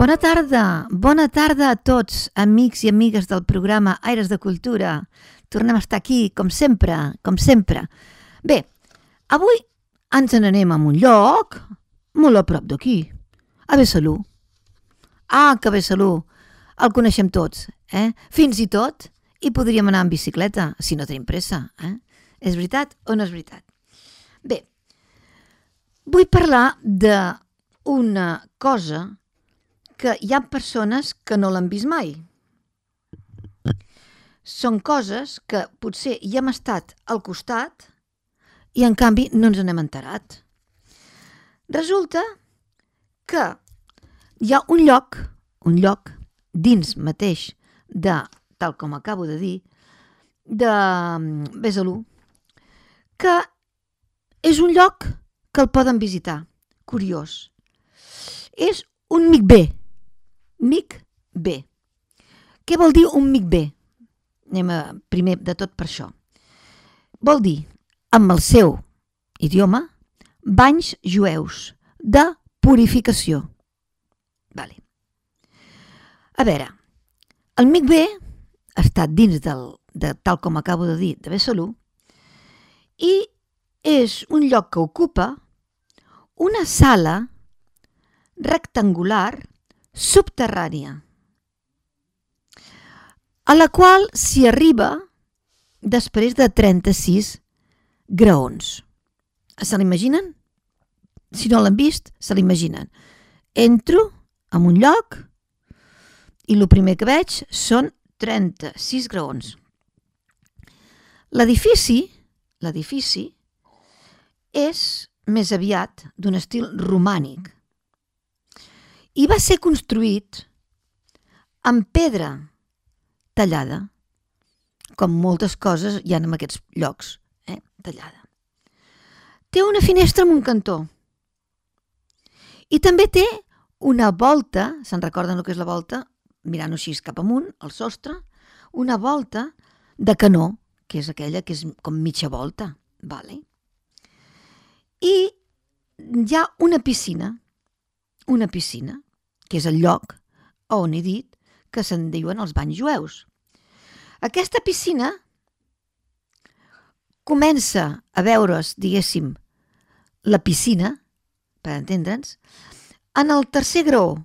Bona tarda, bona tarda a tots, amics i amigues del programa Aires de Cultura. Tornem a estar aquí, com sempre, com sempre. Bé, avui ens n'anem a un lloc molt a prop d'aquí, a Besalú. Ah, que Besalú, el coneixem tots, eh? Fins i tot hi podríem anar en bicicleta, si no tenim pressa, eh? És veritat o no és veritat? Bé, vull parlar d'una cosa que hi ha persones que no l'han vist mai. Són coses que potser hi hem estat al costat i en canvi no ens n'hem enterat. Resulta que hi ha un lloc, un lloc dins mateix de, tal com acabo de dir, de Besalú, que és un lloc que el poden visitar. Curiós. És un mic bé, mic bé. Què vol dir un mic bé? Anem a, primer de tot per això. Vol dir, amb el seu idioma, banys jueus de purificació. Vale. A veure, el mic bé està dins del, de, tal com acabo de dir, de Besalú, i és un lloc que ocupa una sala rectangular subterrània, a la qual s'hi arriba després de 36 graons. Se l'imaginen? Si no l'han vist, se l'imaginen. Entro en un lloc i el primer que veig són 36 graons. L'edifici, l'edifici és més aviat d'un estil romànic i va ser construït amb pedra tallada, com moltes coses hi ha en aquests llocs, eh? tallada. Té una finestra amb un cantó i també té una volta, se'n recorden el que és la volta? Mirant així cap amunt, al sostre, una volta de canó, que és aquella que és com mitja volta. Vale? I hi ha una piscina, una piscina, que és el lloc on he dit que se'n diuen els banys jueus. Aquesta piscina comença a veure's, diguéssim, la piscina, per entendre'ns, en el tercer graó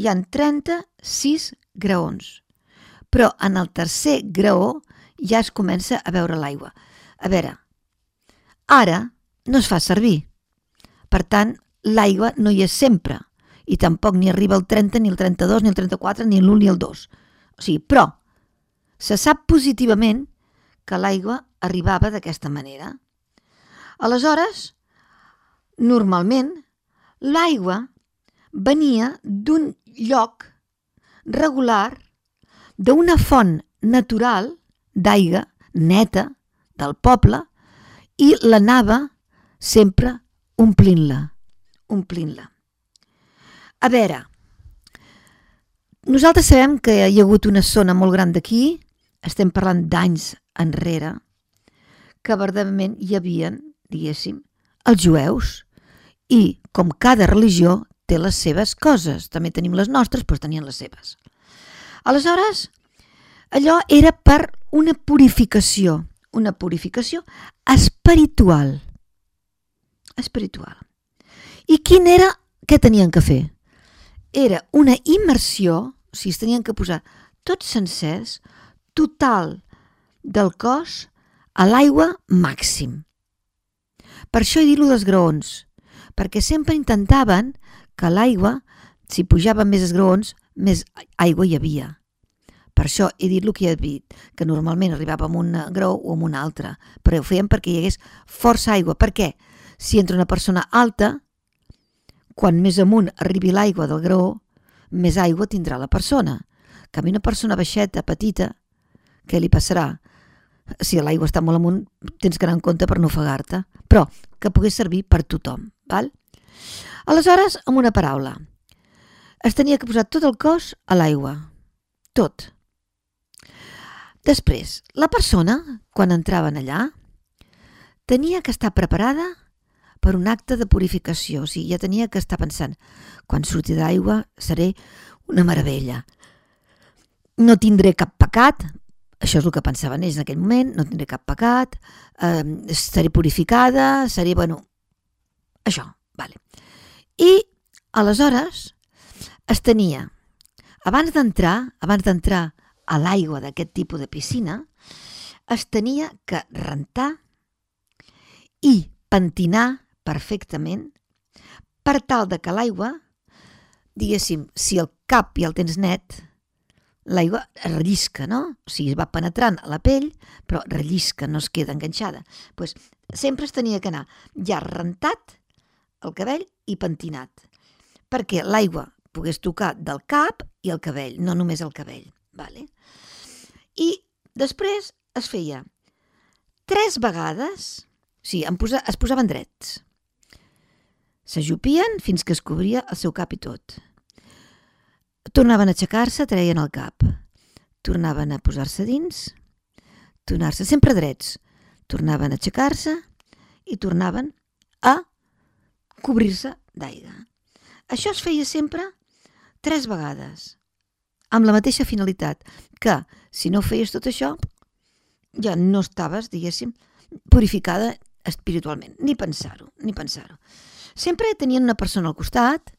hi han 36 graons, però en el tercer graó ja es comença a veure l'aigua. A veure, ara no es fa servir, per tant, l'aigua no hi és sempre, i tampoc ni arriba el 30, ni el 32, ni el 34, ni l'1 ni el 2. O sigui, però se sap positivament que l'aigua arribava d'aquesta manera. Aleshores, normalment, l'aigua venia d'un lloc regular, d'una font natural d'aigua neta del poble i l'anava sempre omplint-la, omplint-la. A veure, nosaltres sabem que hi ha hagut una zona molt gran d'aquí, estem parlant d'anys enrere, que verdaderament hi havien, diguéssim, els jueus i, com cada religió, té les seves coses. També tenim les nostres, però tenien les seves. Aleshores, allò era per una purificació, una purificació espiritual. Espiritual. I quin era, què tenien que fer? Era una immersió, o sigui, es tenien que posar tots sencers, total del cos a l'aigua màxim. Per això he dit dels graons, perquè sempre intentaven que l'aigua, si pujaven més esgraons, més aigua hi havia. Per això he dit el que he dit, que normalment arribava amb un graó o amb un altre, però ho feien perquè hi hagués força aigua. Per què? Si entra una persona alta, quan més amunt arribi l'aigua del graó, més aigua tindrà la persona. Que una persona baixeta, petita, què li passarà? Si l'aigua està molt amunt, tens que anar en compte per no ofegar-te, però que pogués servir per tothom. Val? Aleshores, amb una paraula, es tenia que posar tot el cos a l'aigua. Tot. Després, la persona, quan entraven allà, tenia que estar preparada per un acte de purificació. O sigui, ja tenia que estar pensant, quan surti d'aigua seré una meravella. No tindré cap pecat, això és el que pensaven ells en aquell moment, no tindré cap pecat, eh, seré purificada, seré, bueno, això, vale. I aleshores es tenia, abans d'entrar, abans d'entrar a l'aigua d'aquest tipus de piscina, es tenia que rentar i pentinar perfectament per tal de que l'aigua, diguéssim, si el cap ja el tens net, l'aigua rellisca, no? O sigui, va penetrant a la pell, però rellisca, no es queda enganxada. pues, sempre es tenia que anar ja rentat el cabell i pentinat, perquè l'aigua pogués tocar del cap i el cabell, no només el cabell. Vale? I després es feia tres vegades, sí, em posa, es posaven drets. S'ajupien fins que es cobria el seu cap i tot. Tornaven a aixecar-se, treien el cap. Tornaven a posar-se dins, tornar-se sempre drets. Tornaven a aixecar-se i tornaven a cobrir-se d'aigua. Això es feia sempre tres vegades, amb la mateixa finalitat, que si no feies tot això, ja no estaves, diguéssim, purificada espiritualment, ni pensar-ho, ni pensar-ho. Sempre tenien una persona al costat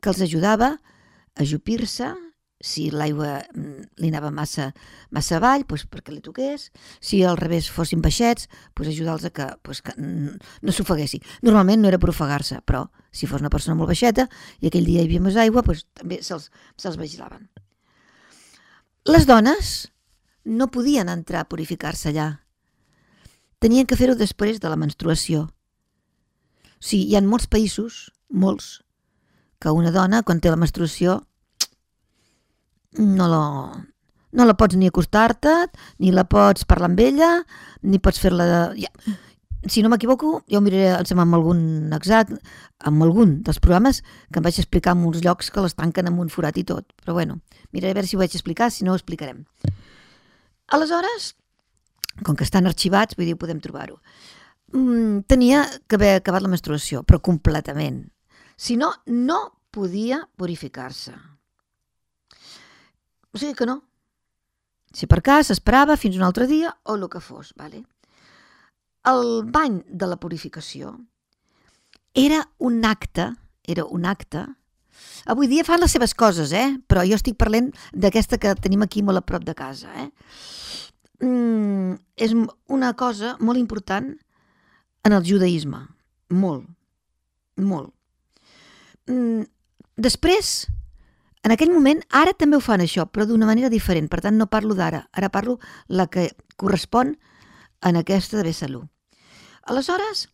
que els ajudava a ajupir-se, si l'aigua mm, li anava massa, massa avall, doncs perquè li toqués, si al revés fossin baixets, doncs ajudar-los a que, doncs que no s'ofeguessin. Normalment no era per ofegar-se, però si fos una persona molt baixeta i aquell dia hi havia més aigua, doncs també se'ls se, vigilaven. Les dones no podien entrar a purificar-se allà. Tenien que fer-ho després de la menstruació. O sigui, hi ha molts països, molts, que una dona, quan té la menstruació, no la, no la pots ni acostar-te, ni la pots parlar amb ella, ni pots fer-la de... Ja. Si no m'equivoco, jo miraré amb algun exact, amb algun dels programes que em vaig explicar en uns llocs que les tanquen amb un forat i tot. Però bueno, miraré a veure si ho vaig explicar, si no ho explicarem. Aleshores, com que estan arxivats, vull dir, podem trobar-ho. Mm, tenia que haver acabat la menstruació, però completament. Si no, no podia purificar-se. O sigui que no. Si per cas esperava fins un altre dia o el que fos. Vale? El bany de la purificació era un acte, era un acte, avui dia fan les seves coses, eh? però jo estic parlant d'aquesta que tenim aquí molt a prop de casa. Eh? Mm, és una cosa molt important en el judaïsme, molt, molt. Mm, després, en aquell moment, ara també ho fan això, però d'una manera diferent. Per tant, no parlo d'ara. Ara parlo la que correspon en aquesta de Bessalú. Aleshores,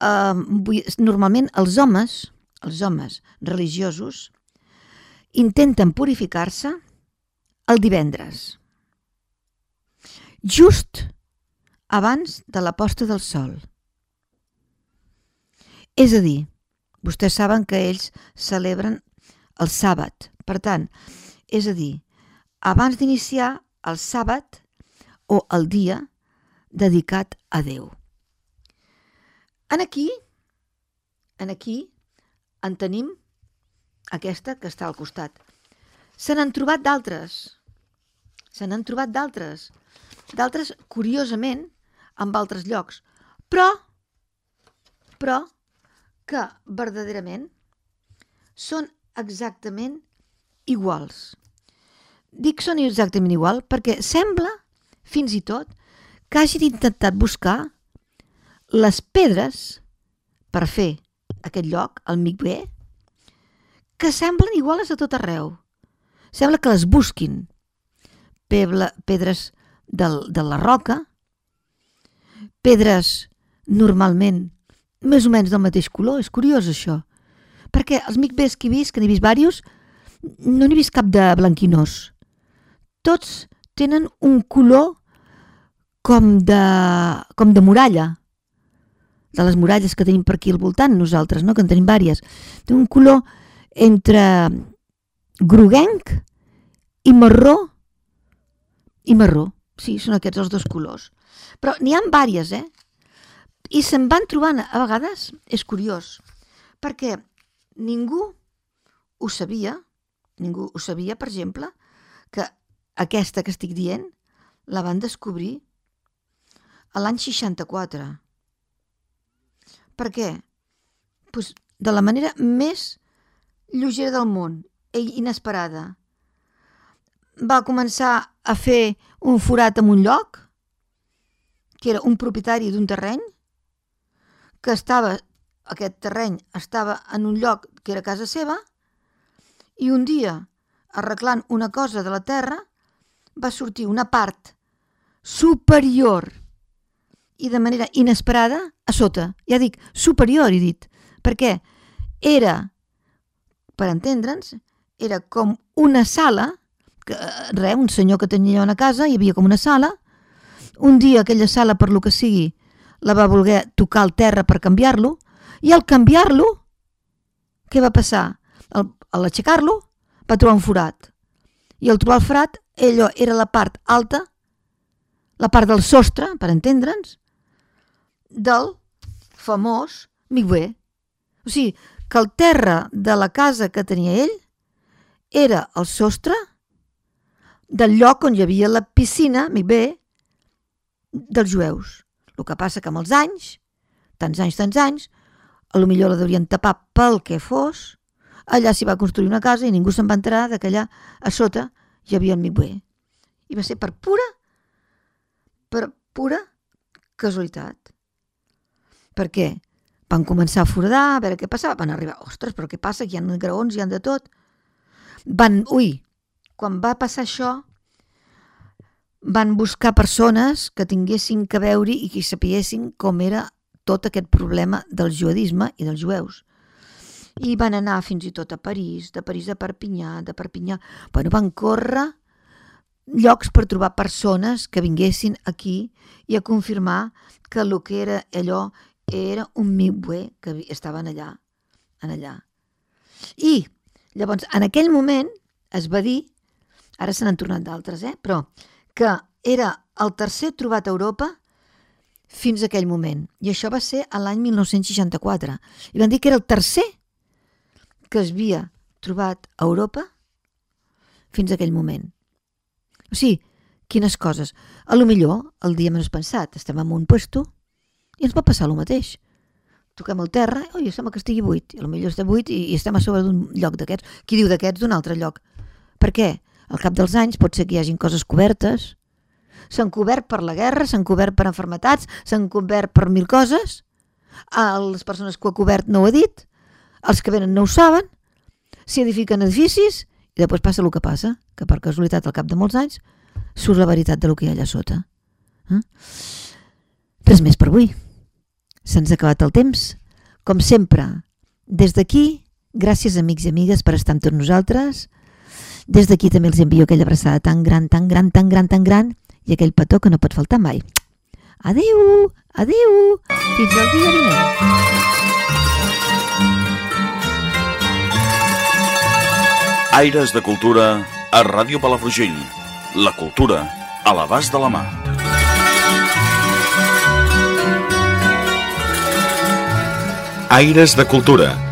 eh, normalment els homes, els homes religiosos, intenten purificar-se el divendres, just abans de la posta del sol. És a dir, vostès saben que ells celebren el sàbat. Per tant, és a dir, abans d'iniciar el sàbat o el dia dedicat a Déu. En aquí, en aquí, en tenim aquesta que està al costat. Se n'han trobat d'altres. Se n'han trobat d'altres. D'altres, curiosament, en altres llocs. Però, però, que verdaderament són exactament iguals. Dic són exactament igual perquè sembla, fins i tot, que hagin intentat buscar les pedres per fer aquest lloc, el Migbe, que semblen iguals a tot arreu. Sembla que les busquin. pedres del, de la roca, pedres normalment més o menys del mateix color, és curiós això perquè els micbés que he vist, que n'he vist diversos, no n'he vist cap de blanquinós. Tots tenen un color com de, com de muralla, de les muralles que tenim per aquí al voltant nosaltres, no? que en tenim vàries. Té un color entre groguenc i marró i marró. Sí, són aquests els dos colors. Però n'hi ha vàries, eh? I se'n van trobant a vegades, és curiós, perquè ningú ho sabia, ningú ho sabia, per exemple, que aquesta que estic dient la van descobrir a l'any 64. Per què? Pues de la manera més lleugera del món, inesperada. Va començar a fer un forat en un lloc, que era un propietari d'un terreny, que estava, aquest terreny estava en un lloc que era casa seva, i un dia, arreglant una cosa de la terra, va sortir una part superior i de manera inesperada a sota. Ja dic, superior, he dit, perquè era, per entendre'ns, era com una sala, que, re, un senyor que tenia una casa, hi havia com una sala, un dia aquella sala, per lo que sigui, la va voler tocar al terra per canviar-lo, i al canviar-lo, què va passar? Al, al aixecar-lo, va trobar un forat. I al trobar el forat, allò era la part alta, la part del sostre, per entendre'ns, del famós Migüé. O sigui, que el terra de la casa que tenia ell era el sostre del lloc on hi havia la piscina, Migüé, dels jueus. El que passa que amb els anys, tants anys, tants anys, a lo millor la deurien tapar pel que fos, allà s'hi va construir una casa i ningú se'n va enterar que allà a sota hi havia el Migüé. I va ser per pura, per pura casualitat. Per què? Van començar a foradar, a veure què passava, van arribar, ostres, però què passa? Aquí hi ha graons, hi ha de tot. Van, ui, quan va passar això, van buscar persones que tinguessin que veure i que sapiessin com era tot aquest problema del judaïsme i dels jueus. I van anar fins i tot a París, de París a Perpinyà, de Perpinyà... Bueno, van córrer llocs per trobar persones que vinguessin aquí i a confirmar que el que era allò era un mibwe que estaven allà, en allà. I llavors, en aquell moment es va dir, ara se n'han tornat d'altres, eh? però que era el tercer trobat a Europa fins a aquell moment. I això va ser a l'any 1964. I van dir que era el tercer que es havia trobat a Europa fins a aquell moment. O sigui, quines coses. A lo millor, el dia menys pensat, estem en un puesto i ens va passar el mateix. Toquem el terra, oi, sembla que estigui buit. I millor està buit i, i estem a sobre d'un lloc d'aquests. Qui diu d'aquests? D'un altre lloc. Per què? Al cap dels anys pot ser que hi hagin coses cobertes, s'han cobert per la guerra, s'han cobert per enfermetats, s'han cobert per mil coses, a les persones que ho ha cobert no ho ha dit, els que venen no ho saben, s'hi edifiquen edificis i després passa el que passa, que per casualitat al cap de molts anys surt la veritat de lo que hi ha allà sota. Eh? Res més per avui. Se'ns ha acabat el temps. Com sempre, des d'aquí, gràcies amics i amigues per estar amb tots nosaltres. Des d'aquí també els envio aquella abraçada tan gran, tan gran, tan gran, tan gran i aquell petó que no pot faltar mai. Adeu, adeu, fins al dia vinent. Aires de Cultura a Ràdio Palafrugell. La cultura a l'abast de la mà. Aires de Cultura